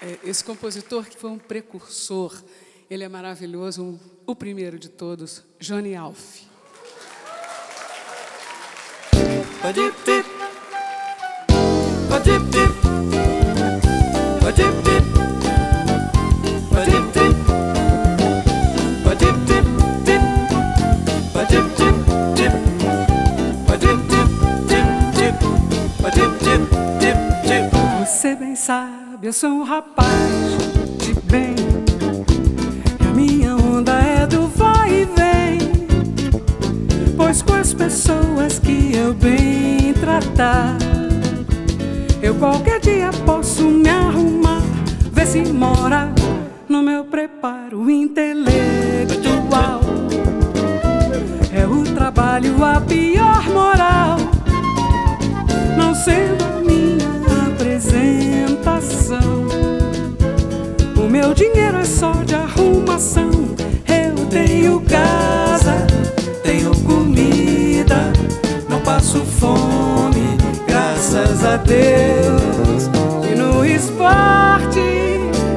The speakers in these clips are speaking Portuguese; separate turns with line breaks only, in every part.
É, esse compositor que foi um precursor, ele é maravilhoso, um, o primeiro de todos, Johnny Alf.
Você bem sabe, eu sou um rapaz de bem. E a minha onda é do vai e vem. Pois com as pessoas que eu bem tratar, eu qualquer dia posso me arrumar. Ver se mora no meu preparo intelectual. É o trabalho a pior meu dinheiro é só de arrumação. Eu tenho casa, tenho comida, não passo fome, graças a Deus. E no esporte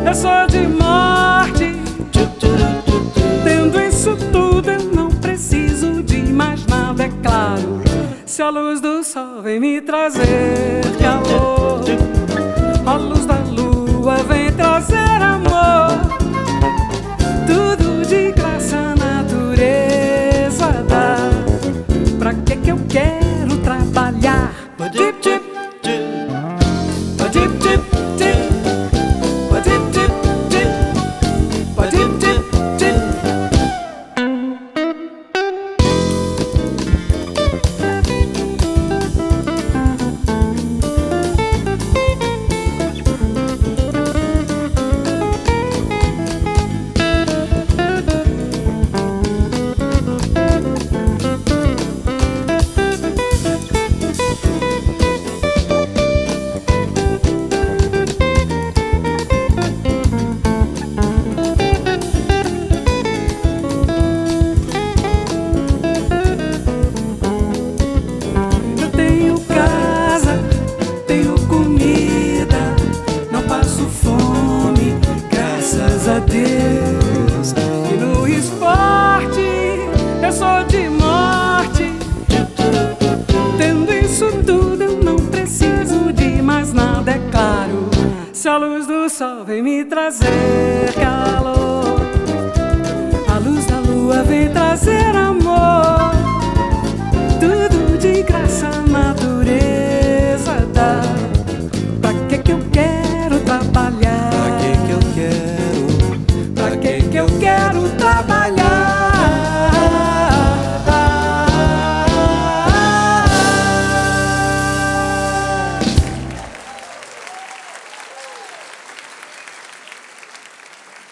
eu sou de morte. Tendo isso tudo, eu não preciso de mais nada, é claro. Se a luz do sol vem me trazer calor, a luz eu quero vem me trazer calor, a luz da lua vem trazer amor.